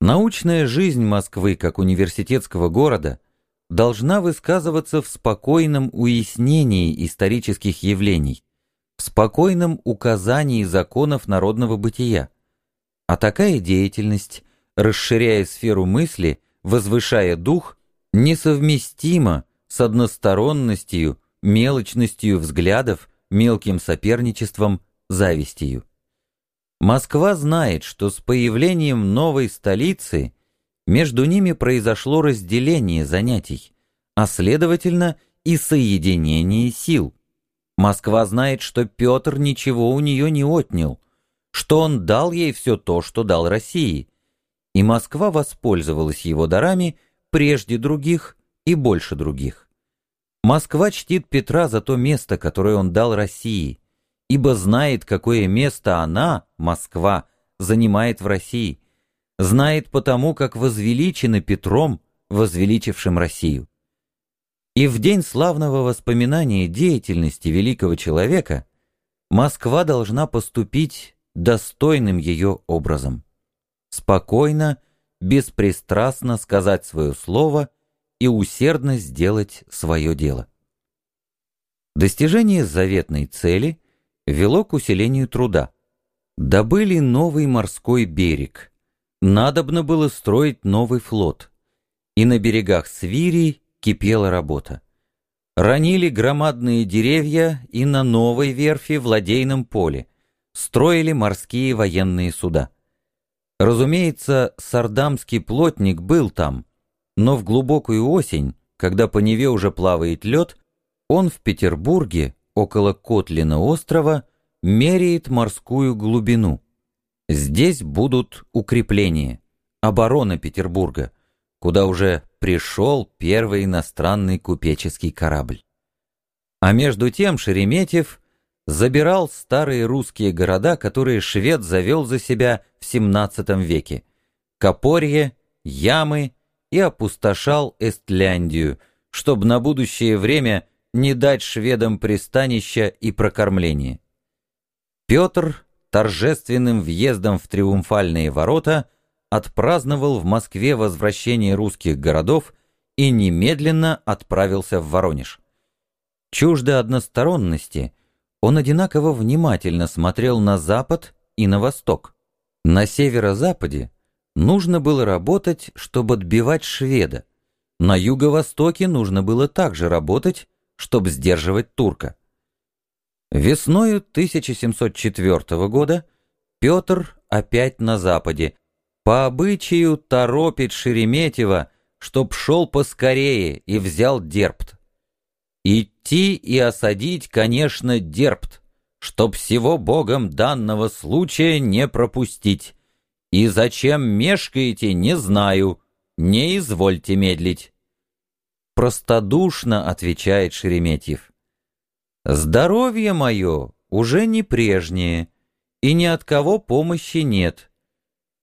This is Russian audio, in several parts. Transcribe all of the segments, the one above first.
Научная жизнь Москвы как университетского города должна высказываться в спокойном уяснении исторических явлений, в спокойном указании законов народного бытия. А такая деятельность, расширяя сферу мысли, возвышая дух, несовместима с односторонностью, мелочностью взглядов, мелким соперничеством, завистью. Москва знает, что с появлением новой столицы между ними произошло разделение занятий, а следовательно и соединение сил. Москва знает, что Петр ничего у нее не отнял, что он дал ей все то, что дал России, и Москва воспользовалась его дарами прежде других и больше других. Москва чтит Петра за то место, которое он дал России, ибо знает, какое место она, Москва, занимает в России, знает потому, как возвеличена Петром, возвеличившим Россию. И в день славного воспоминания деятельности великого человека Москва должна поступить достойным ее образом. Спокойно, беспристрастно сказать свое слово – и усердно сделать свое дело. Достижение заветной цели вело к усилению труда. Добыли новый морской берег. Надобно было строить новый флот. И на берегах Свири кипела работа. Ранили громадные деревья и на новой верфи в ладейном поле. Строили морские военные суда. Разумеется, сардамский плотник был там, но в глубокую осень, когда по Неве уже плавает лед, он в Петербурге, около Котлина острова, меряет морскую глубину. Здесь будут укрепления, оборона Петербурга, куда уже пришел первый иностранный купеческий корабль. А между тем Шереметьев забирал старые русские города, которые швед завел за себя в XVII веке. Копорье, Ямы и опустошал Эстляндию, чтобы на будущее время не дать шведам пристанища и прокормления. Петр торжественным въездом в триумфальные ворота отпраздновал в Москве возвращение русских городов и немедленно отправился в Воронеж. Чуждо односторонности, он одинаково внимательно смотрел на запад и на восток. На северо-западе Нужно было работать, чтобы отбивать шведа. На юго-востоке нужно было также работать, чтобы сдерживать турка. Весною 1704 года Петр опять на западе, по обычаю торопит Шереметьева, чтоб шел поскорее и взял Дерпт. Идти и осадить, конечно, Дерпт, чтоб всего богом данного случая не пропустить, и зачем мешкаете, не знаю. Не извольте медлить. Простодушно отвечает Шереметьев. Здоровье мое уже не прежнее, и ни от кого помощи нет.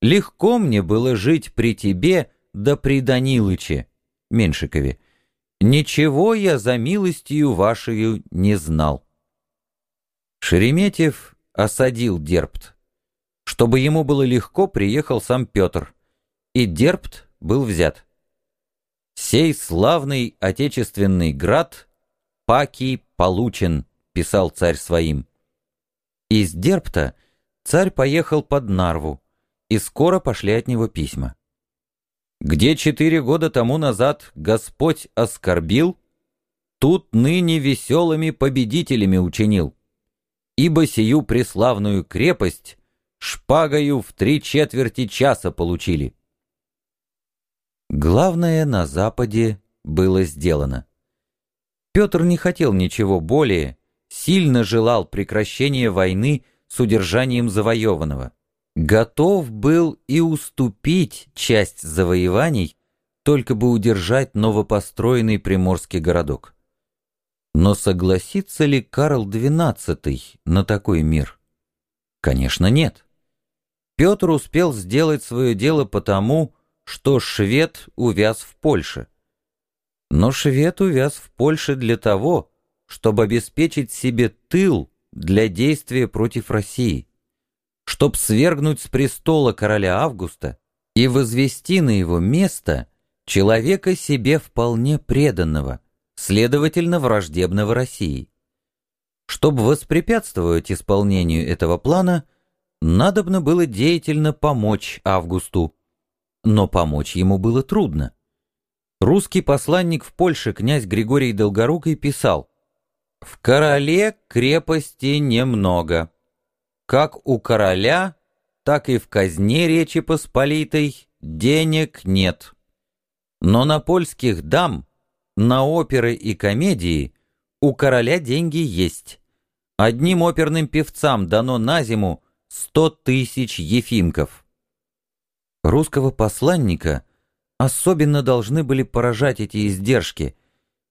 Легко мне было жить при тебе, да при Данилыче, Меншикове. Ничего я за милостью вашею не знал. Шереметьев осадил Дерпт. Чтобы ему было легко, приехал сам Петр, и Дерпт был взят. «Сей славный отечественный град Паки получен», — писал царь своим. Из Дерпта царь поехал под Нарву, и скоро пошли от него письма. «Где четыре года тому назад Господь оскорбил, тут ныне веселыми победителями учинил, ибо сию преславную крепость шпагою в три четверти часа получили. Главное на Западе было сделано. Петр не хотел ничего более, сильно желал прекращения войны с удержанием завоеванного. Готов был и уступить часть завоеваний, только бы удержать новопостроенный приморский городок. Но согласится ли Карл XII на такой мир? Конечно, нет. Петр успел сделать свое дело потому, что швед увяз в Польше. Но швед увяз в Польше для того, чтобы обеспечить себе тыл для действия против России, чтобы свергнуть с престола короля Августа и возвести на его место человека себе вполне преданного, следовательно, враждебного России. Чтобы воспрепятствовать исполнению этого плана, надобно было деятельно помочь Августу, но помочь ему было трудно. Русский посланник в Польше князь Григорий Долгорукий писал «В короле крепости немного. Как у короля, так и в казне Речи Посполитой денег нет. Но на польских дам, на оперы и комедии у короля деньги есть. Одним оперным певцам дано на зиму сто тысяч ефимков. Русского посланника особенно должны были поражать эти издержки,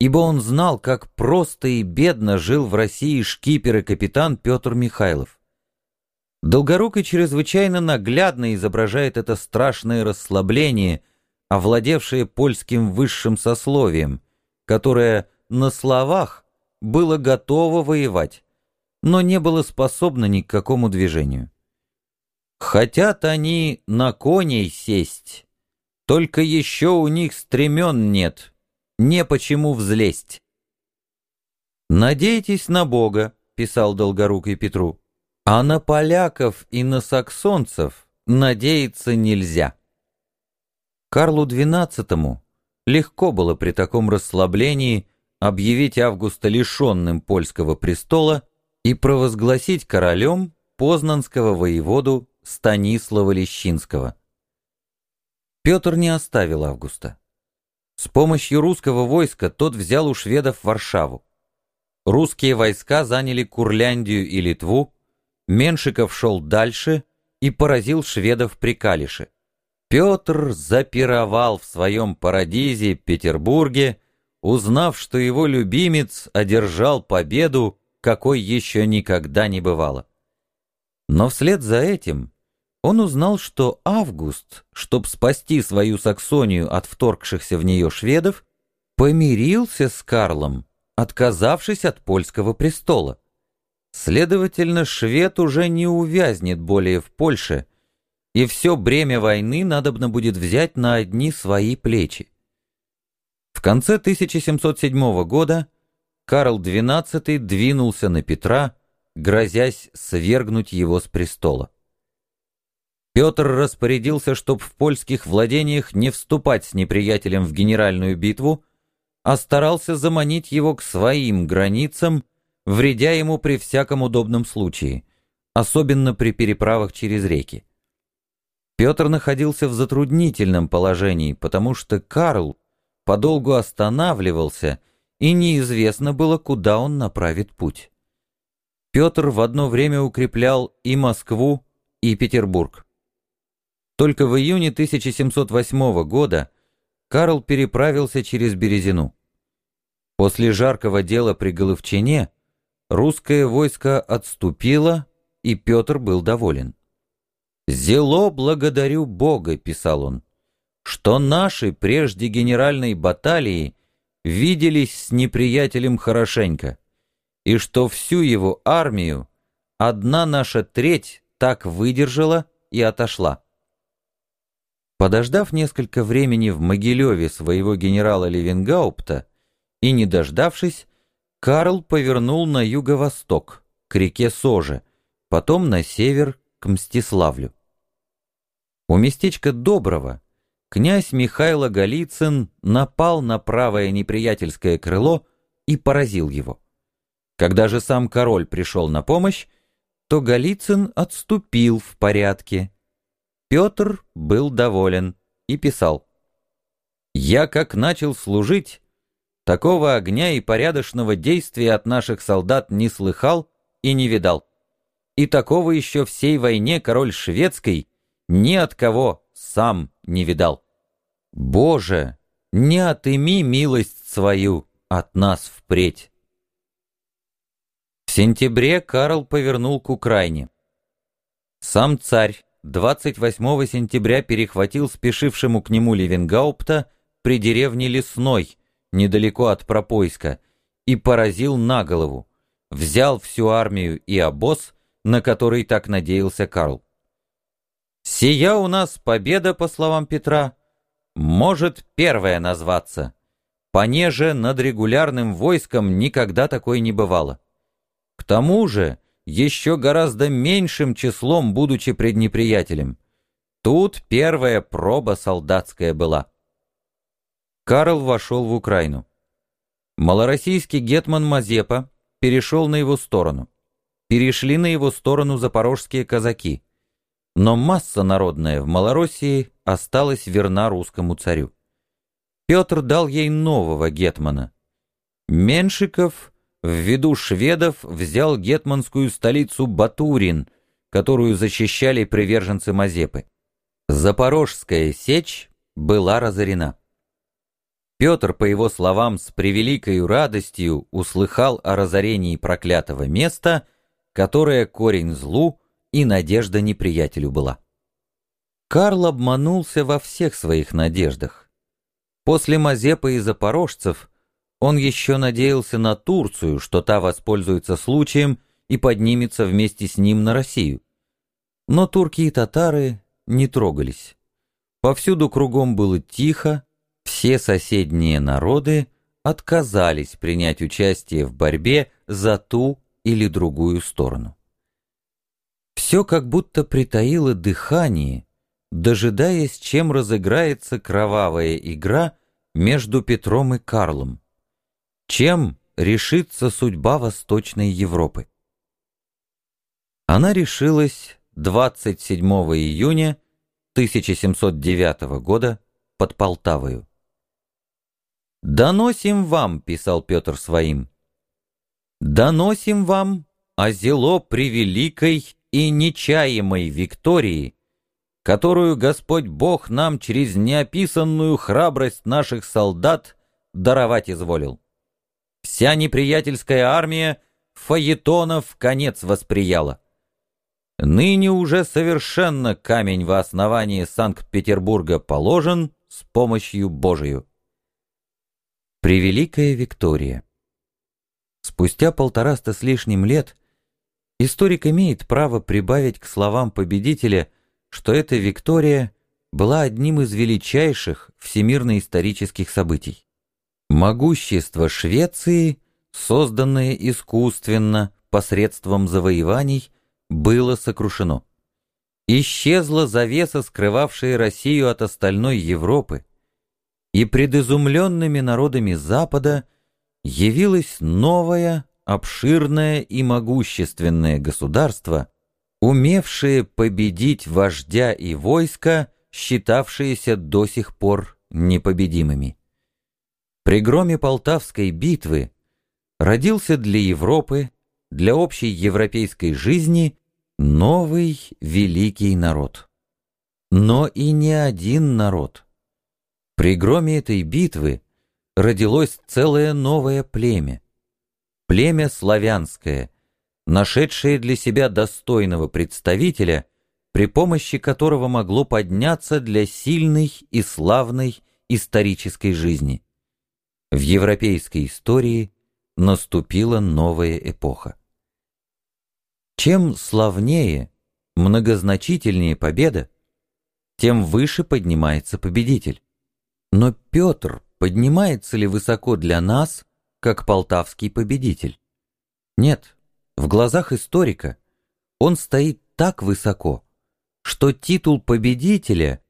ибо он знал, как просто и бедно жил в России шкипер и капитан Петр Михайлов. Долгорукий чрезвычайно наглядно изображает это страшное расслабление, овладевшее польским высшим сословием, которое на словах было готово воевать, но не было способно ни к какому движению. Хотят они на коней сесть, только еще у них стремен нет, не почему взлезть. «Надейтесь на Бога», — писал Долгорукий Петру, «а на поляков и на саксонцев надеяться нельзя». Карлу XII легко было при таком расслаблении объявить Августа лишенным польского престола и провозгласить королем познанского воеводу Станислава Лещинского. Петр не оставил Августа. С помощью русского войска тот взял у шведов Варшаву. Русские войска заняли Курляндию и Литву, Меншиков шел дальше и поразил шведов при Калише. Петр запировал в своем парадизе Петербурге, узнав, что его любимец одержал победу какой еще никогда не бывало. Но вслед за этим он узнал, что Август, чтобы спасти свою Саксонию от вторгшихся в нее шведов, помирился с Карлом, отказавшись от польского престола. Следовательно, швед уже не увязнет более в Польше, и все бремя войны надобно будет взять на одни свои плечи. В конце 1707 года Карл XII двинулся на Петра, грозясь свергнуть его с престола. Петр распорядился, чтоб в польских владениях не вступать с неприятелем в генеральную битву, а старался заманить его к своим границам, вредя ему при всяком удобном случае, особенно при переправах через реки. Петр находился в затруднительном положении, потому что Карл подолгу останавливался и неизвестно было, куда он направит путь. Петр в одно время укреплял и Москву, и Петербург. Только в июне 1708 года Карл переправился через Березину. После жаркого дела при Головчине русское войско отступило, и Петр был доволен. «Зело благодарю Бога», — писал он, — «что наши прежде генеральной баталии виделись с неприятелем хорошенько, и что всю его армию одна наша треть так выдержала и отошла. Подождав несколько времени в Могилеве своего генерала Левенгаупта и не дождавшись, Карл повернул на юго-восток, к реке Соже, потом на север, к Мстиславлю. У местечка Доброго князь Михайло Голицын напал на правое неприятельское крыло и поразил его. Когда же сам король пришел на помощь, то Голицын отступил в порядке. Петр был доволен и писал. «Я как начал служить, такого огня и порядочного действия от наших солдат не слыхал и не видал. И такого еще всей войне король шведской ни от кого сам не видал. Боже, не отыми милость свою от нас впредь. В сентябре Карл повернул к Украине. Сам царь 28 сентября перехватил спешившему к нему Левенгаупта при деревне Лесной, недалеко от Пропойска, и поразил на голову, взял всю армию и обоз, на который так надеялся Карл. Сия у нас победа, по словам Петра, может первая назваться. Понеже над регулярным войском никогда такой не бывало. К тому же, еще гораздо меньшим числом, будучи пред неприятелем. Тут первая проба солдатская была. Карл вошел в Украину. Малороссийский гетман Мазепа перешел на его сторону. Перешли на его сторону запорожские казаки. Но масса народная в Малороссии осталась верна русскому царю. Петр дал ей нового гетмана. Меншиков в виду шведов взял гетманскую столицу Батурин, которую защищали приверженцы Мазепы. Запорожская сечь была разорена. Петр, по его словам, с превеликой радостью услыхал о разорении проклятого места, которое корень злу и надежда неприятелю была. Карл обманулся во всех своих надеждах. После Мазепы и запорожцев он еще надеялся на Турцию, что та воспользуется случаем и поднимется вместе с ним на Россию. Но турки и татары не трогались. Повсюду кругом было тихо, все соседние народы отказались принять участие в борьбе за ту или другую сторону. Все как будто притаило дыхание, дожидаясь, чем разыграется кровавая игра между Петром и Карлом, чем решится судьба Восточной Европы. Она решилась 27 июня 1709 года под Полтавою. «Доносим вам», — писал Петр своим, — «доносим вам о зело превеликой и нечаемой Виктории, которую Господь Бог нам через неописанную храбрость наших солдат даровать изволил. Вся неприятельская армия фаэтонов конец восприяла. Ныне уже совершенно камень во основании Санкт-Петербурга положен с помощью Божию. Превеликая Виктория. Спустя полтораста с лишним лет историк имеет право прибавить к словам победителя, что эта Виктория была одним из величайших всемирно-исторических событий. Могущество Швеции, созданное искусственно посредством завоеваний, было сокрушено. Исчезла завеса, скрывавшая Россию от остальной Европы, и пред изумленными народами Запада явилось новое, обширное и могущественное государство, умевшее победить вождя и войско, считавшиеся до сих пор непобедимыми. При громе Полтавской битвы родился для Европы, для общей европейской жизни новый великий народ. Но и не один народ. При громе этой битвы родилось целое новое племя. Племя славянское, нашедшее для себя достойного представителя, при помощи которого могло подняться для сильной и славной исторической жизни. В европейской истории наступила новая эпоха. Чем славнее, многозначительнее победа, тем выше поднимается победитель. Но Петр поднимается ли высоко для нас, как полтавский победитель? Нет, в глазах историка он стоит так высоко, что титул победителя,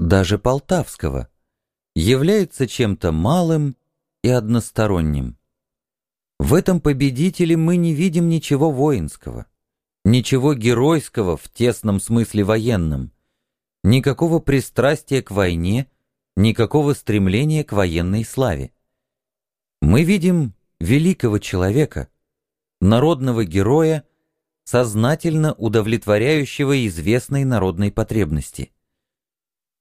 даже полтавского, является чем-то малым и односторонним. В этом победителе мы не видим ничего воинского, ничего геройского в тесном смысле военном, никакого пристрастия к войне – никакого стремления к военной славе. Мы видим великого человека, народного героя, сознательно удовлетворяющего известной народной потребности.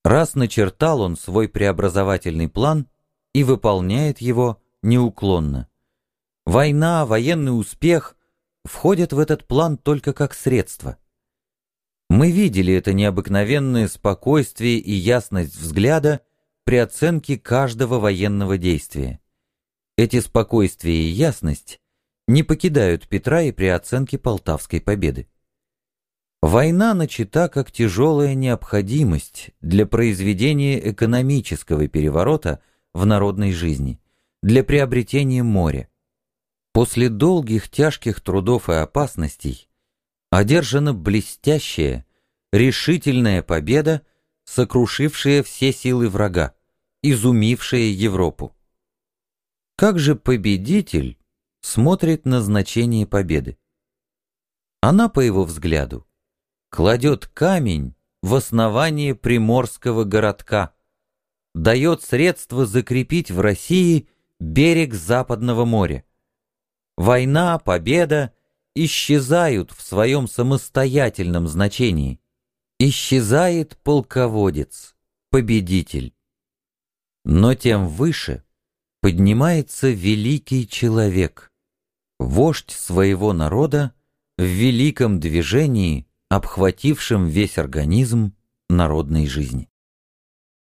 Раз начертал он свой преобразовательный план и выполняет его неуклонно. Война, военный успех входят в этот план только как средство. Мы видели это необыкновенное спокойствие и ясность взгляда при оценке каждого военного действия. Эти спокойствие и ясность не покидают Петра и при оценке Полтавской победы. Война начата как тяжелая необходимость для произведения экономического переворота в народной жизни, для приобретения моря. После долгих тяжких трудов и опасностей одержана блестящая, решительная победа, сокрушившая все силы врага, изумившая Европу. Как же победитель смотрит на значение победы? Она, по его взгляду, кладет камень в основание приморского городка, дает средства закрепить в России берег Западного моря. Война, победа исчезают в своем самостоятельном значении. Исчезает полководец, победитель. Но тем выше поднимается великий человек, вождь своего народа в великом движении, обхватившем весь организм народной жизни.